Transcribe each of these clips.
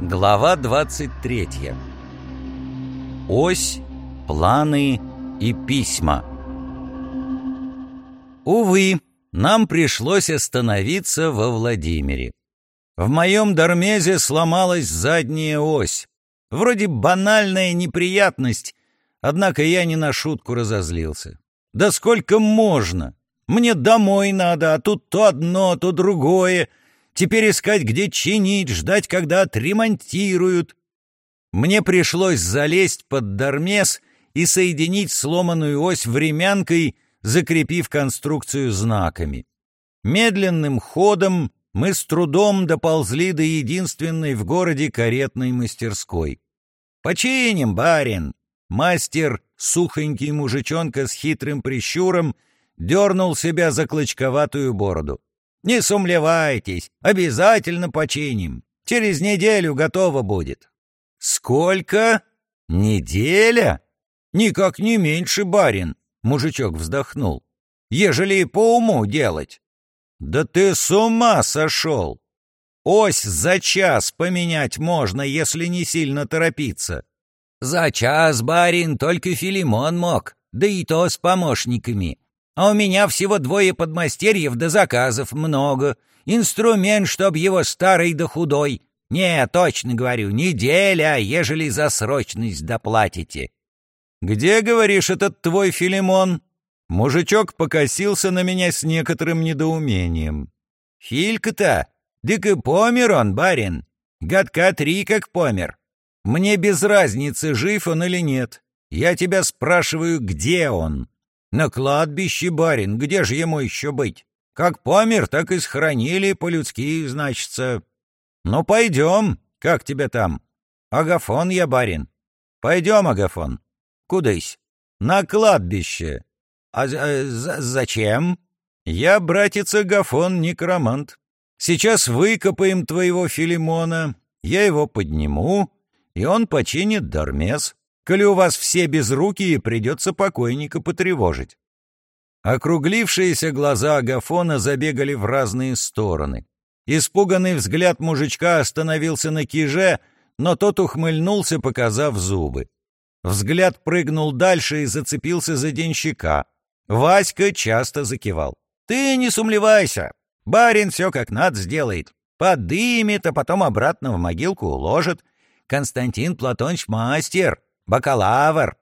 Глава 23. Ось, планы и письма. Увы, нам пришлось остановиться во Владимире. В моем Дармезе сломалась задняя ось. Вроде банальная неприятность, однако я не на шутку разозлился. Да сколько можно? Мне домой надо, а тут то одно, то другое — Теперь искать, где чинить, ждать, когда отремонтируют. Мне пришлось залезть под дармес и соединить сломанную ось времянкой, закрепив конструкцию знаками. Медленным ходом мы с трудом доползли до единственной в городе каретной мастерской. «Починим, барин!» Мастер, сухонький мужичонка с хитрым прищуром, дернул себя за клочковатую бороду. Не сумлевайтесь, обязательно починим. Через неделю готово будет. Сколько? Неделя? Никак не меньше, барин, мужичок вздохнул. Ежели по уму делать. Да ты с ума сошел! Ось за час поменять можно, если не сильно торопиться. За час, барин, только Филимон мог, да и то с помощниками. А у меня всего двое подмастерьев да заказов много. Инструмент, чтоб его старый да худой. Не, точно говорю, неделя, ежели за срочность доплатите. Где, говоришь, этот твой Филимон? Мужичок покосился на меня с некоторым недоумением. Филька-то? Дык и помер он, барин. Годка три как помер. Мне без разницы, жив он или нет. Я тебя спрашиваю, где он? На кладбище, барин, где же ему еще быть? Как помер, так и схоронили по-людски, значится. Ну, пойдем, как тебе там? Агафон я, барин. Пойдем, Агафон. Кудысь? На кладбище. А э, зачем? Я, братец Агафон, некромант. Сейчас выкопаем твоего Филимона, я его подниму, и он починит Дармес. Коли у вас все безрукие, придется покойника потревожить. Округлившиеся глаза Агафона забегали в разные стороны. Испуганный взгляд мужичка остановился на киже, но тот ухмыльнулся, показав зубы. Взгляд прыгнул дальше и зацепился за денщика. Васька часто закивал. «Ты не сумлевайся. Барин все как надо сделает. Подымет, а потом обратно в могилку уложит. Константин Платонович мастер бакалавр!»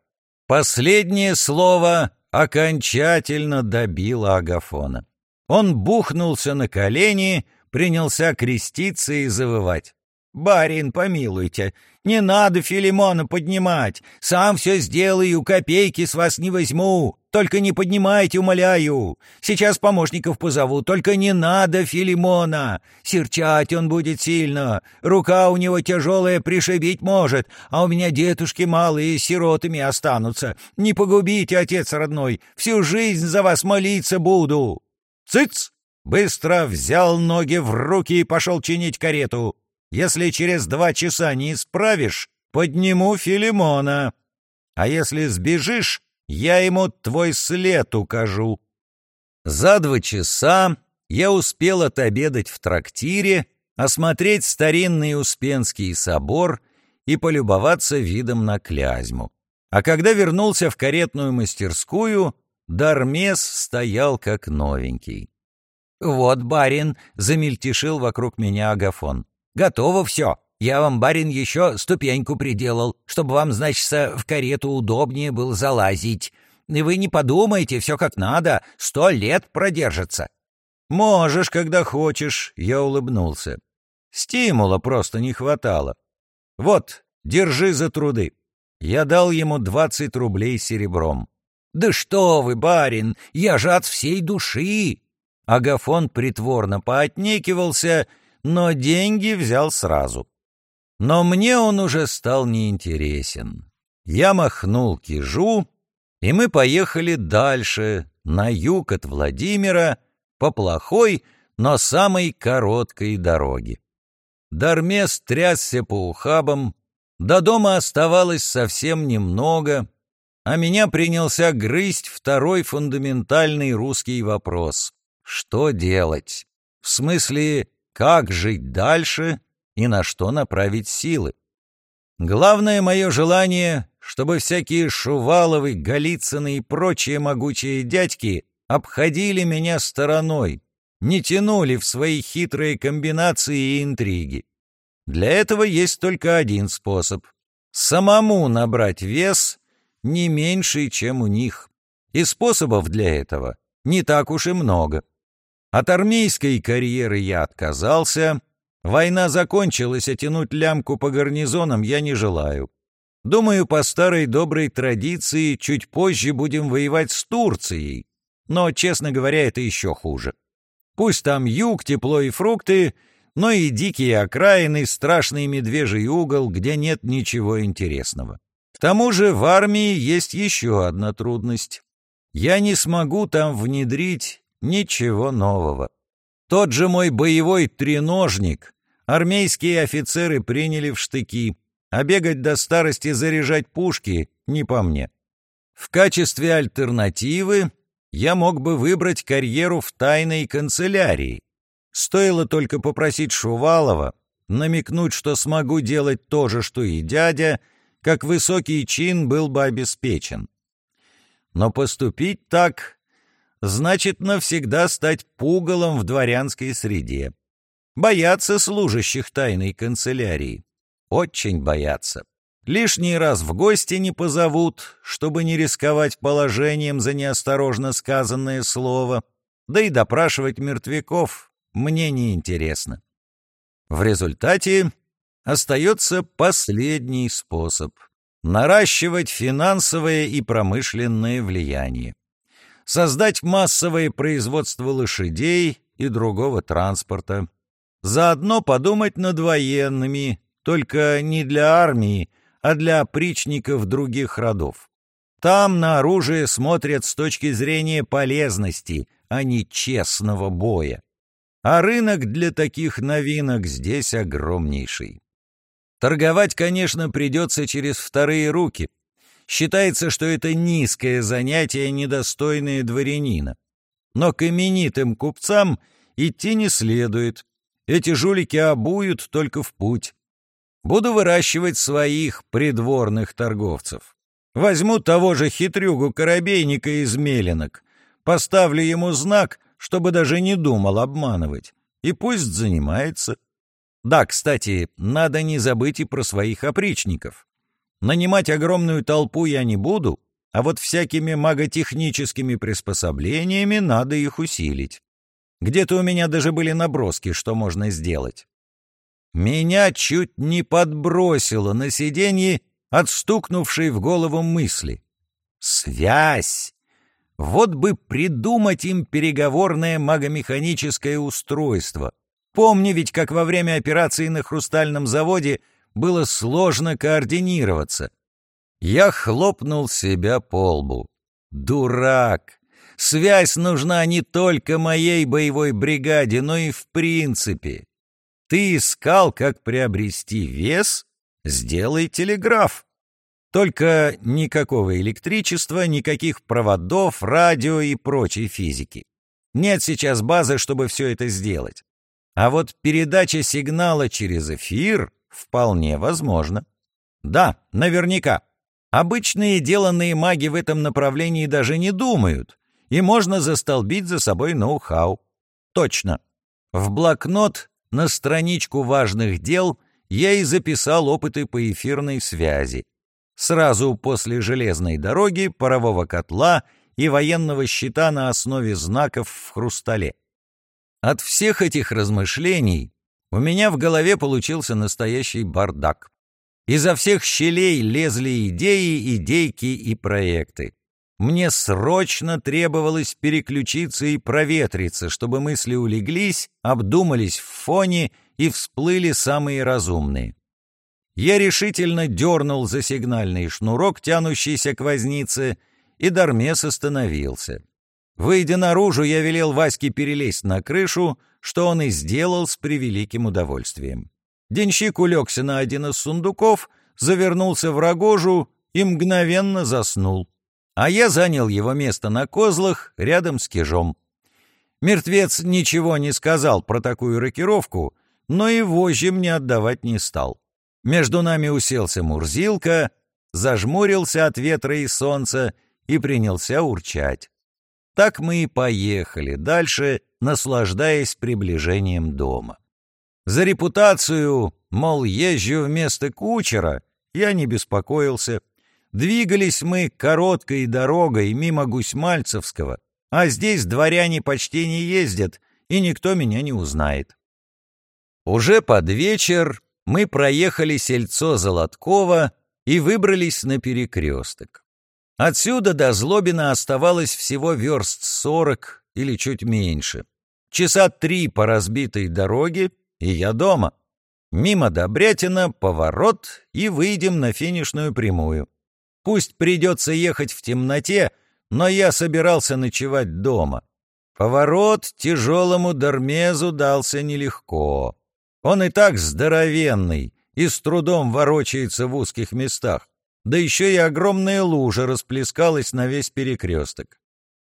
Последнее слово окончательно добило Агафона. Он бухнулся на колени, принялся креститься и завывать. «Барин, помилуйте, не надо Филимона поднимать. Сам все сделаю, копейки с вас не возьму. Только не поднимайте, умоляю. Сейчас помощников позову, только не надо Филимона. Серчать он будет сильно. Рука у него тяжелая, пришибить может, а у меня детушки малые сиротами останутся. Не погубите, отец родной, всю жизнь за вас молиться буду». «Цыц!» Быстро взял ноги в руки и пошел чинить карету. Если через два часа не исправишь, подниму Филимона. А если сбежишь, я ему твой след укажу». За два часа я успел отобедать в трактире, осмотреть старинный Успенский собор и полюбоваться видом на Клязьму. А когда вернулся в каретную мастерскую, Дармес стоял как новенький. «Вот, барин!» — замельтешил вокруг меня Агафон. Готово все. Я вам, барин, еще ступеньку приделал, чтобы вам, значит, в карету удобнее было залазить. И вы не подумайте, все как надо, сто лет продержится». «Можешь, когда хочешь», — я улыбнулся. Стимула просто не хватало. «Вот, держи за труды». Я дал ему двадцать рублей серебром. «Да что вы, барин, я же от всей души!» Агафон притворно поотнекивался но деньги взял сразу. Но мне он уже стал неинтересен. Я махнул кижу, и мы поехали дальше, на юг от Владимира, по плохой, но самой короткой дороге. Дармес трясся по ухабам, до дома оставалось совсем немного, а меня принялся грызть второй фундаментальный русский вопрос. Что делать? В смысле, как жить дальше и на что направить силы. Главное мое желание, чтобы всякие Шуваловы, Голицыны и прочие могучие дядьки обходили меня стороной, не тянули в свои хитрые комбинации и интриги. Для этого есть только один способ — самому набрать вес не меньший, чем у них. И способов для этого не так уж и много. От армейской карьеры я отказался, война закончилась, а тянуть лямку по гарнизонам я не желаю. Думаю, по старой доброй традиции чуть позже будем воевать с Турцией, но, честно говоря, это еще хуже. Пусть там юг, тепло и фрукты — но и дикие окраины, страшный медвежий угол, где нет ничего интересного. К тому же в армии есть еще одна трудность. Я не смогу там внедрить ничего нового. Тот же мой боевой треножник армейские офицеры приняли в штыки, а бегать до старости заряжать пушки не по мне. В качестве альтернативы я мог бы выбрать карьеру в тайной канцелярии, Стоило только попросить Шувалова, намекнуть, что смогу делать то же, что и дядя, как высокий чин был бы обеспечен. Но поступить так значит навсегда стать пугалом в дворянской среде. Боятся служащих тайной канцелярии. Очень боятся. Лишний раз в гости не позовут, чтобы не рисковать положением за неосторожно сказанное слово, да и допрашивать мертвяков мне не интересно. В результате остается последний способ — наращивать финансовое и промышленное влияние, создать массовое производство лошадей и другого транспорта, заодно подумать над военными, только не для армии, а для опричников других родов. Там на оружие смотрят с точки зрения полезности, а не честного боя. А рынок для таких новинок здесь огромнейший. Торговать, конечно, придется через вторые руки. Считается, что это низкое занятие, недостойное дворянина. Но к именитым купцам идти не следует. Эти жулики обуют только в путь. Буду выращивать своих придворных торговцев. Возьму того же хитрюгу-коробейника из Мелинок, поставлю ему знак — чтобы даже не думал обманывать. И пусть занимается. Да, кстати, надо не забыть и про своих опричников. Нанимать огромную толпу я не буду, а вот всякими маготехническими приспособлениями надо их усилить. Где-то у меня даже были наброски, что можно сделать. Меня чуть не подбросило на сиденье от стукнувшей в голову мысли. Связь! Вот бы придумать им переговорное магомеханическое устройство. Помни ведь, как во время операции на хрустальном заводе было сложно координироваться. Я хлопнул себя по лбу. Дурак! Связь нужна не только моей боевой бригаде, но и в принципе. Ты искал, как приобрести вес? Сделай телеграф. Только никакого электричества, никаких проводов, радио и прочей физики. Нет сейчас базы, чтобы все это сделать. А вот передача сигнала через эфир вполне возможна. Да, наверняка. Обычные деланные маги в этом направлении даже не думают, и можно застолбить за собой ноу-хау. Точно. В блокнот на страничку важных дел я и записал опыты по эфирной связи сразу после железной дороги, парового котла и военного щита на основе знаков в хрустале. От всех этих размышлений у меня в голове получился настоящий бардак. Изо всех щелей лезли идеи, идейки и проекты. Мне срочно требовалось переключиться и проветриться, чтобы мысли улеглись, обдумались в фоне и всплыли самые разумные. Я решительно дернул за сигнальный шнурок, тянущийся к вознице, и Дармес остановился. Выйдя наружу, я велел Ваське перелезть на крышу, что он и сделал с превеликим удовольствием. Денщик улегся на один из сундуков, завернулся в рогожу и мгновенно заснул. А я занял его место на козлах рядом с кижом. Мертвец ничего не сказал про такую рокировку, но и вожжи мне отдавать не стал. Между нами уселся Мурзилка, зажмурился от ветра и солнца и принялся урчать. Так мы и поехали дальше, наслаждаясь приближением дома. За репутацию, мол, езжу вместо кучера, я не беспокоился. Двигались мы короткой дорогой мимо Гусьмальцевского, а здесь дворяне почти не ездят, и никто меня не узнает. Уже под вечер мы проехали сельцо Золоткова и выбрались на перекресток. Отсюда до Злобина оставалось всего верст сорок или чуть меньше. Часа три по разбитой дороге, и я дома. Мимо Добрятина, поворот, и выйдем на финишную прямую. Пусть придется ехать в темноте, но я собирался ночевать дома. Поворот тяжелому Дармезу дался нелегко. Он и так здоровенный и с трудом ворочается в узких местах. Да еще и огромная лужа расплескалась на весь перекресток.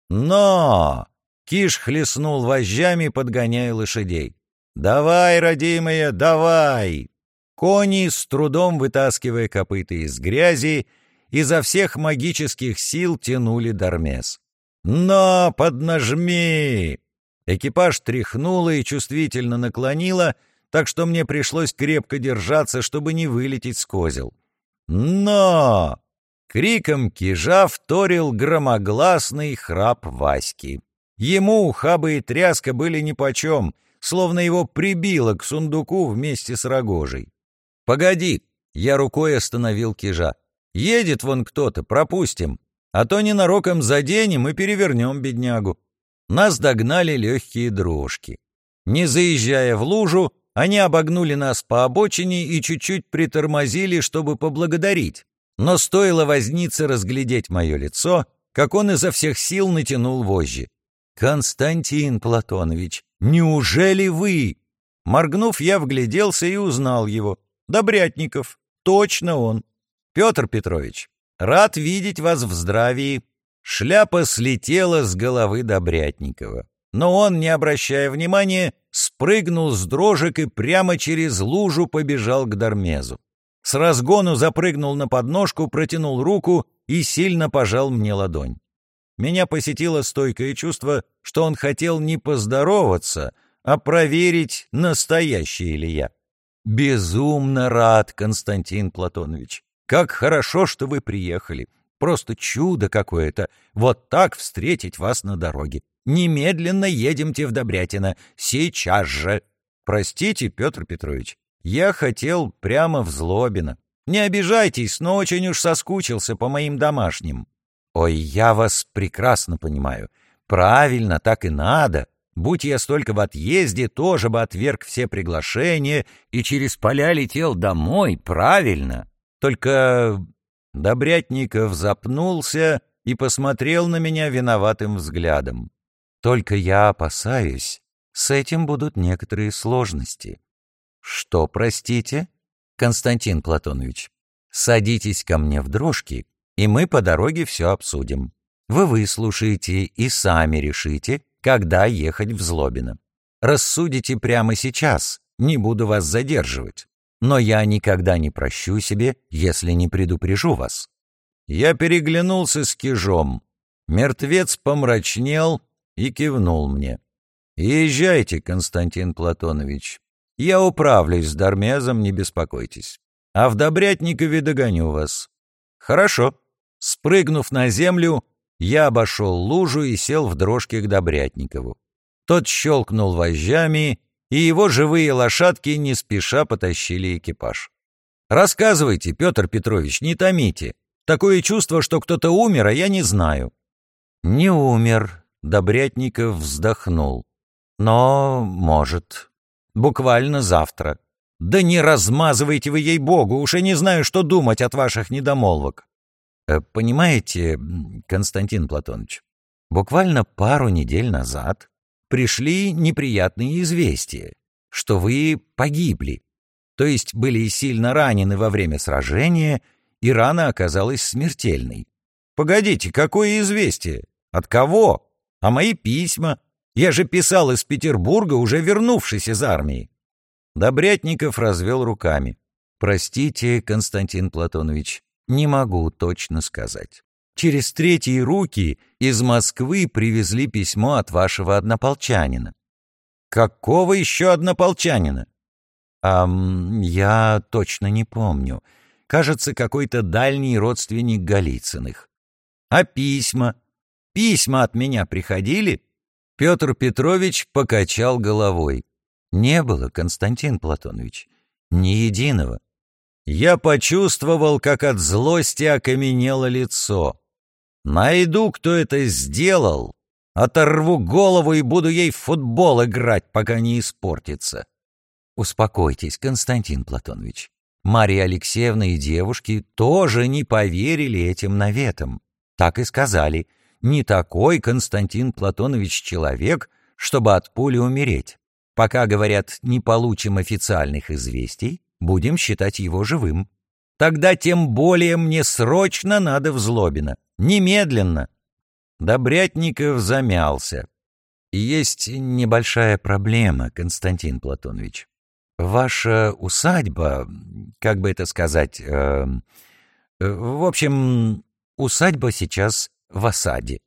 Но! Киш хлестнул вожжами, подгоняя лошадей. «Давай, родимые, давай!» Кони, с трудом вытаскивая копыта из грязи, изо всех магических сил тянули Дармес. «Но, поднажми!» Экипаж тряхнуло и чувствительно наклонило, так что мне пришлось крепко держаться, чтобы не вылететь с козел. «Но!» Криком кижа вторил громогласный храп Васьки. Ему ухаба и тряска были нипочем, словно его прибило к сундуку вместе с рогожей. «Погоди!» — я рукой остановил кижа. «Едет вон кто-то, пропустим, а то ненароком заденем и перевернем беднягу». Нас догнали легкие дрожки. Не заезжая в лужу, они обогнули нас по обочине и чуть-чуть притормозили, чтобы поблагодарить. Но стоило вознице разглядеть мое лицо, как он изо всех сил натянул вожжи. «Константин Платонович, неужели вы?» Моргнув, я вгляделся и узнал его. «Добрятников. Точно он. Петр Петрович, рад видеть вас в здравии». Шляпа слетела с головы Добрятникова. Но он, не обращая внимания, спрыгнул с дрожек и прямо через лужу побежал к Дармезу. С разгону запрыгнул на подножку, протянул руку и сильно пожал мне ладонь. Меня посетило стойкое чувство, что он хотел не поздороваться, а проверить, настоящий ли я. «Безумно рад, Константин Платонович. Как хорошо, что вы приехали. Просто чудо какое-то. Вот так встретить вас на дороге. Немедленно едемте в Добрятино. Сейчас же. Простите, Петр Петрович, я хотел прямо в Злобино. Не обижайтесь, но очень уж соскучился по моим домашним. Ой, я вас прекрасно понимаю. Правильно, так и надо. Будь я столько в отъезде, тоже бы отверг все приглашения и через поля летел домой, правильно. Только Добрятников запнулся и посмотрел на меня виноватым взглядом. Только я опасаюсь, с этим будут некоторые сложности. Что, простите? Константин Платонович, садитесь ко мне в дрожки, и мы по дороге все обсудим. Вы выслушаете и сами решите, когда ехать в Злобино. Рассудите прямо сейчас, не буду вас задерживать. Но я никогда не прощу себе, если не предупрежу вас. Я переглянулся с кижом. Мертвец помрачнел, и кивнул мне. «Езжайте, Константин Платонович. Я управлюсь с Дармезом, не беспокойтесь. А в Добрятникове догоню вас». «Хорошо». Спрыгнув на землю, я обошел лужу и сел в дрожке к Добрятникову. Тот щелкнул вожжами, и его живые лошадки не спеша потащили экипаж. «Рассказывайте, Петр Петрович, не томите. Такое чувство, что кто-то умер, а я не знаю». «Не умер», Добрятников вздохнул. «Но, может, буквально завтра. Да не размазывайте вы ей-богу, уж я не знаю, что думать от ваших недомолвок». Э, «Понимаете, Константин Платонович, буквально пару недель назад пришли неприятные известия, что вы погибли, то есть были сильно ранены во время сражения, и рана оказалась смертельной. Погодите, какое известие? От кого? А мои письма? Я же писал из Петербурга, уже вернувшись из армии. Добрятников развел руками. «Простите, Константин Платонович, не могу точно сказать. Через третьи руки из Москвы привезли письмо от вашего однополчанина». «Какого еще однополчанина?» «А я точно не помню. Кажется, какой-то дальний родственник Голицыных». «А письма? Письма от меня приходили?» Петр Петрович покачал головой. «Не было, Константин Платонович, ни единого». Я почувствовал, как от злости окаменело лицо. Найду, кто это сделал, оторву голову и буду ей в футбол играть, пока не испортится. Успокойтесь, Константин Платонович. Мария Алексеевна и девушки тоже не поверили этим наветам. Так и сказали. Не такой Константин Платонович человек, чтобы от пули умереть. Пока, говорят, не получим официальных известий, будем считать его живым. Тогда тем более мне срочно надо в Злобино. Немедленно. Добрятников замялся. Есть небольшая проблема, Константин Платонович. Ваша усадьба, как бы это сказать, э, в общем, усадьба сейчас в осаде.